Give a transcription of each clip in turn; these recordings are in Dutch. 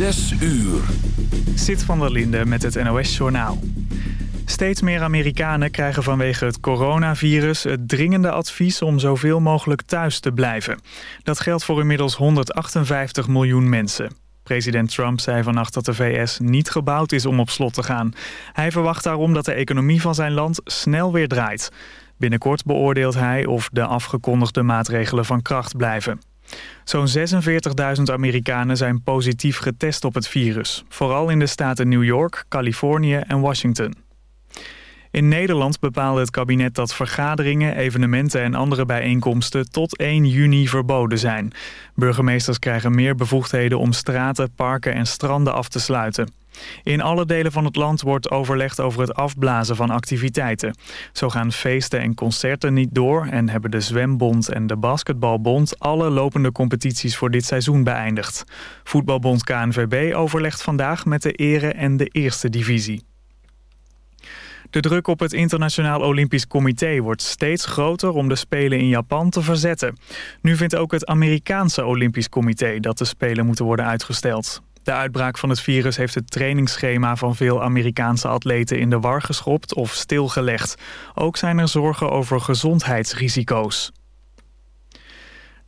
Zes uur. Zit van der Linde met het NOS-journaal. Steeds meer Amerikanen krijgen vanwege het coronavirus het dringende advies om zoveel mogelijk thuis te blijven. Dat geldt voor inmiddels 158 miljoen mensen. President Trump zei vannacht dat de VS niet gebouwd is om op slot te gaan. Hij verwacht daarom dat de economie van zijn land snel weer draait. Binnenkort beoordeelt hij of de afgekondigde maatregelen van kracht blijven. Zo'n 46.000 Amerikanen zijn positief getest op het virus. Vooral in de staten New York, Californië en Washington. In Nederland bepaalde het kabinet dat vergaderingen, evenementen en andere bijeenkomsten tot 1 juni verboden zijn. Burgemeesters krijgen meer bevoegdheden om straten, parken en stranden af te sluiten. In alle delen van het land wordt overlegd over het afblazen van activiteiten. Zo gaan feesten en concerten niet door en hebben de Zwembond en de Basketbalbond alle lopende competities voor dit seizoen beëindigd. Voetbalbond KNVB overlegt vandaag met de ere en de eerste divisie. De druk op het Internationaal Olympisch Comité wordt steeds groter om de Spelen in Japan te verzetten. Nu vindt ook het Amerikaanse Olympisch Comité dat de Spelen moeten worden uitgesteld. De uitbraak van het virus heeft het trainingsschema van veel Amerikaanse atleten in de war geschopt of stilgelegd. Ook zijn er zorgen over gezondheidsrisico's.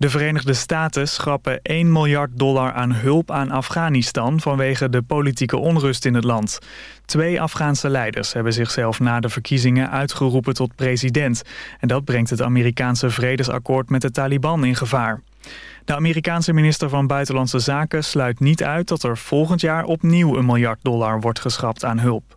De Verenigde Staten schrappen 1 miljard dollar aan hulp aan Afghanistan vanwege de politieke onrust in het land. Twee Afghaanse leiders hebben zichzelf na de verkiezingen uitgeroepen tot president. En dat brengt het Amerikaanse vredesakkoord met de Taliban in gevaar. De Amerikaanse minister van Buitenlandse Zaken sluit niet uit dat er volgend jaar opnieuw een miljard dollar wordt geschrapt aan hulp.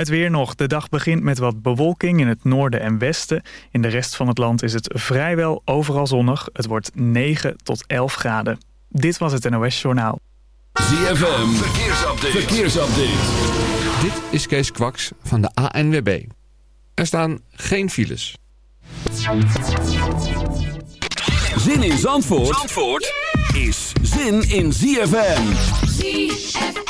Het weer nog. De dag begint met wat bewolking in het noorden en westen. In de rest van het land is het vrijwel overal zonnig. Het wordt 9 tot 11 graden. Dit was het NOS Journaal. ZFM, verkeersupdate. verkeersupdate. Dit is Kees Kwaks van de ANWB. Er staan geen files. Zin in Zandvoort, Zandvoort is zin in ZFM. ZFM.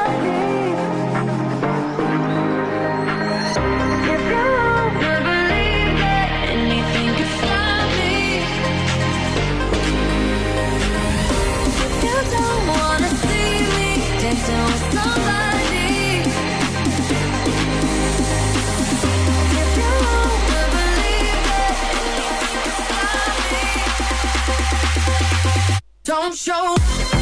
Don't show.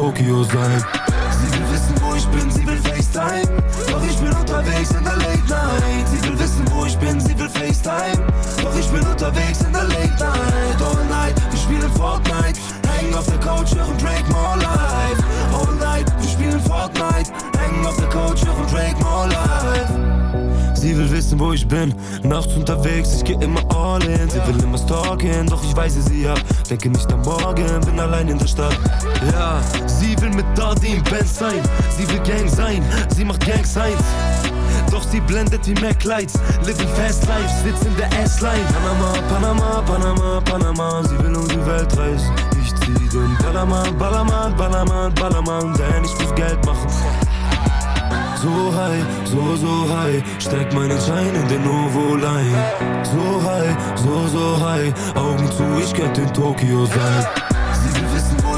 Okay. Band sein. Sie will Gang sein, sie macht Gang Signs. Doch sie blendet wie Mac Lights. Living fast life, sitzt in der S-Line. Panama, Panama, Panama, Panama. Sie will um die Welt reisen. Ich zieh den Ballermann, Ballermann, Ballermann, Ballermann. Denn ich muss Geld machen. So high, so, so high, steck meinen Schein in den Ovo-Line. So high, so, so high, Augen zu, ich könnte in Tokio sein.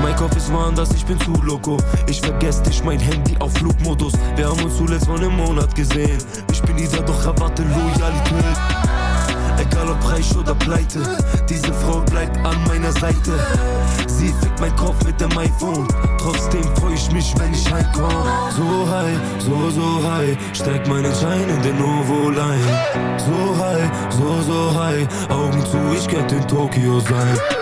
Mein Kopf ist woanders, ich bin zu loco. Ich vergesse dich, mein Handy auf Flugmodus. Wir haben uns zuletzt vor einem Monat gesehen. Ich bin wieder, doch erwarte Loyalität. Egal ob reich oder pleite, diese Frau bleibt an meiner Seite. Sie fickt mein Kopf mit dem iPhone. Trotzdem freu ich mich, wenn ich heimkomm. So high, so, so high, steck meinen Schein in den Ovo-Line. So high, so, so high, Augen zu, ich könnte in Tokio sein.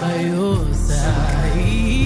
by your side.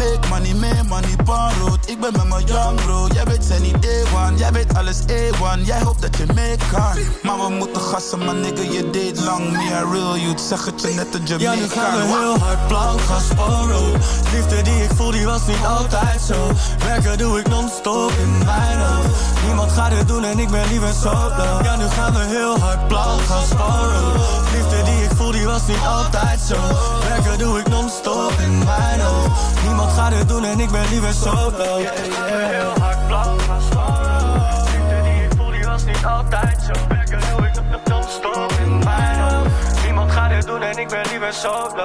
Make money, make money, road. Ik ben met mijn young bro. Jij weet zijn niet A1, jij weet alles A1. Jij hoopt dat je mee kan. Maar we moeten gassen, man nigga, je deed lang. Me a real youth, zeg het je net een Ja, Jamaican. nu gaan we heel hard blank gaan sporen. Liefde die ik voel, die was niet altijd zo. Werken doe ik non-stop in mijn hoofd. Niemand gaat het doen en ik ben liever solo. Ja, nu gaan we heel hard blank gaan sporen. Liefde die ik voel, was niet altijd zo. Werken doe ik non-stop in mijn hoofd. Niemand gaat het doen en ik ben liever solo. Ja, heel hard blank gaan. Liefde die ik voel, die was niet altijd zo. Werken doe ik non-stop in mijn hoofd. Niemand gaat het doen en ik ben liever solo.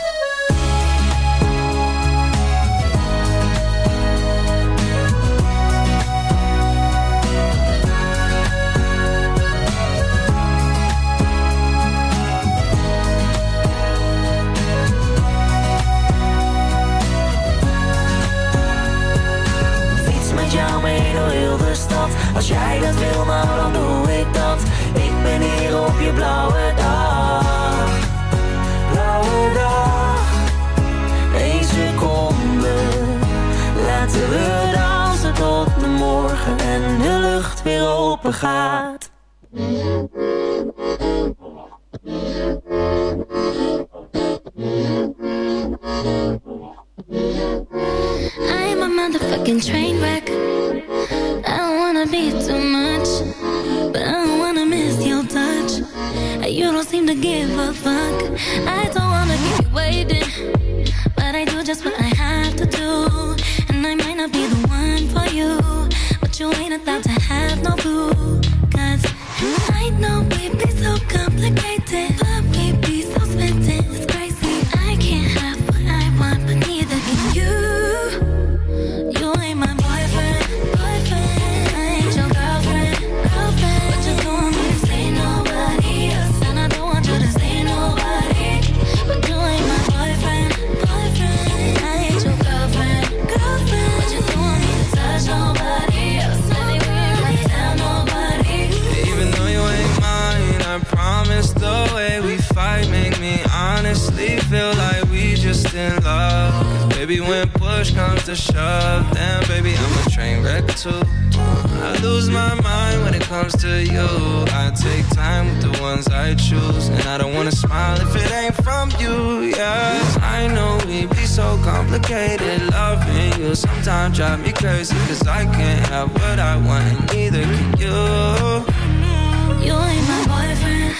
Als jij dat wil, nou dan doe ik dat. Ik ben hier op je blauwe dag. Blauwe dag. Eén seconde. Laten we dansen tot de morgen En de lucht weer open gaat. I'm a motherfucking train I might not be the one for you, but you ain't a thousand. push comes to shove, then baby I'm a train wreck too. I lose my mind when it comes to you. I take time with the ones I choose, and I don't wanna smile if it ain't from you. Yeah, I know we be so complicated. Loving you sometimes drive me crazy, cause I can't have what I want, and neither can you. You ain't my boyfriend.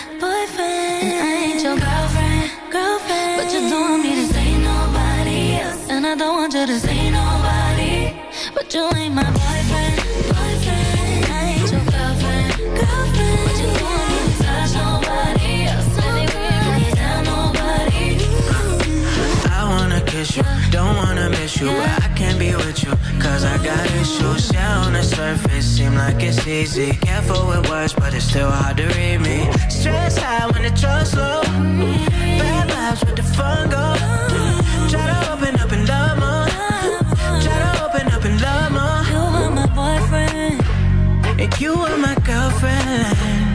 I don't want you to see nobody, but you ain't my boyfriend, boyfriend. Ain't your girlfriend, girlfriend. But you don't want me to touch nobody else anywhere, down nobody. I wanna kiss you, don't wanna miss you, but I can't be with you, cause I got issues. Yeah, on the surface, seem like it's easy. Careful with words, but it's still hard to read me. Stress high when the trust low, bad vibes with the fun go you were my girlfriend.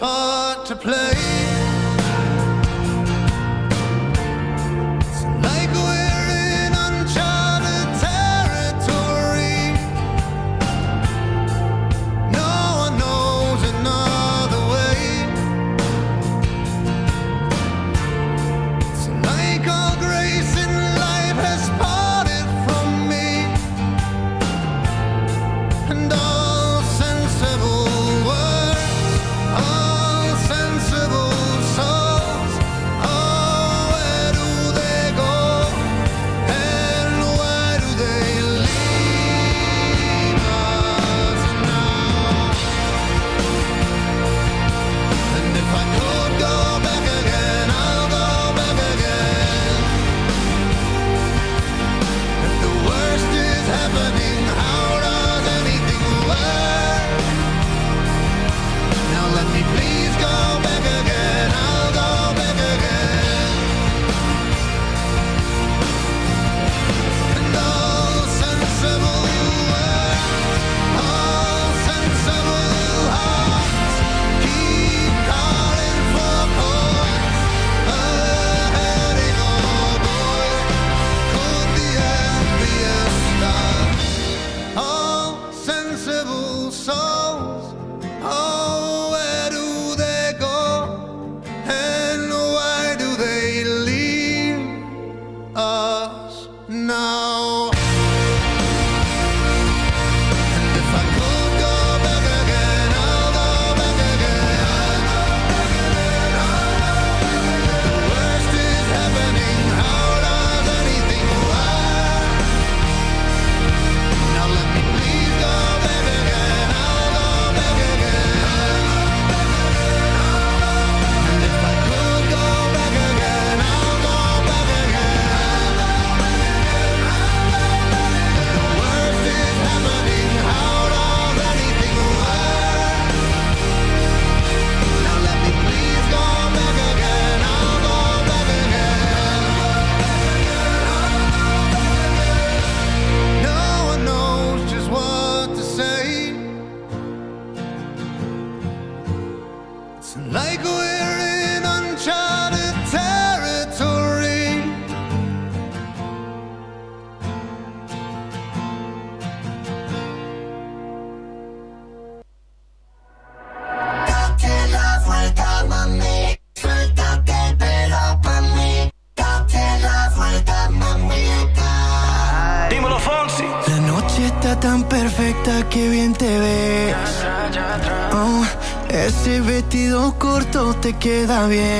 part to play. queda bien.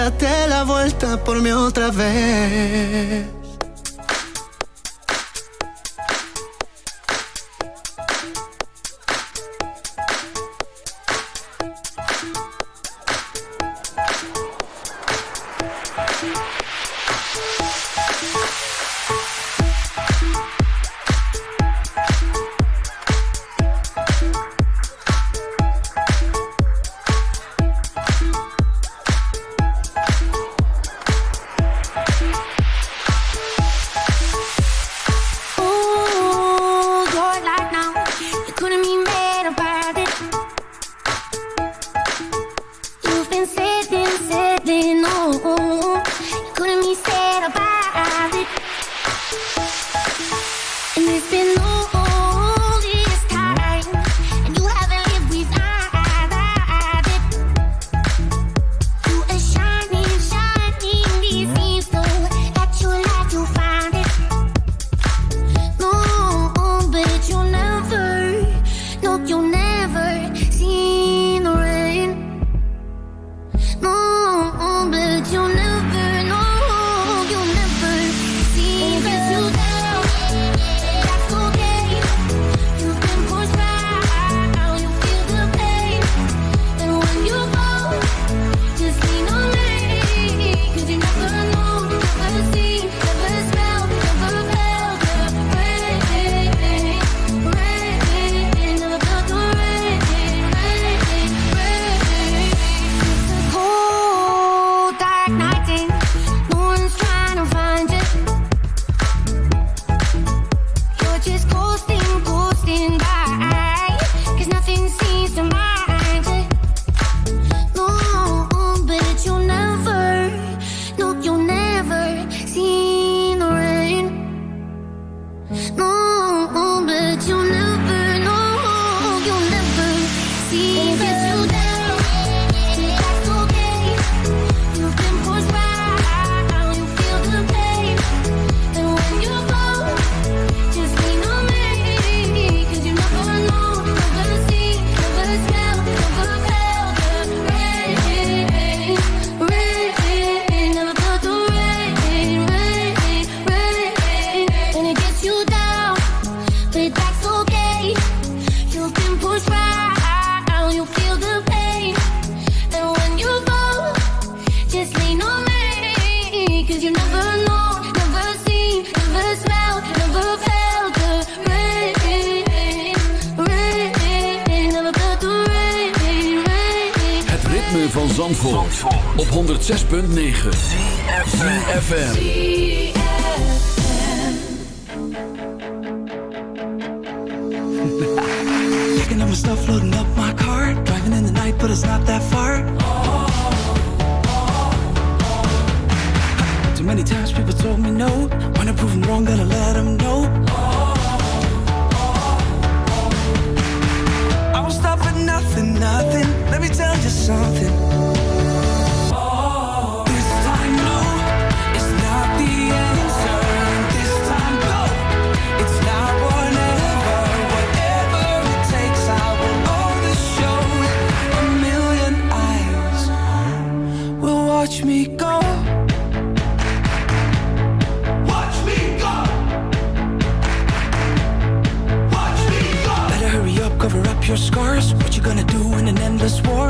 date la vuelta por mí otra vez. stuff loading up my car. Driving in the night, but it's not that far. Too many times people told me no. When I prove them wrong, gonna let them know. I won't stop at nothing, nothing. Let me tell you something. your scars. What you gonna do in an endless war?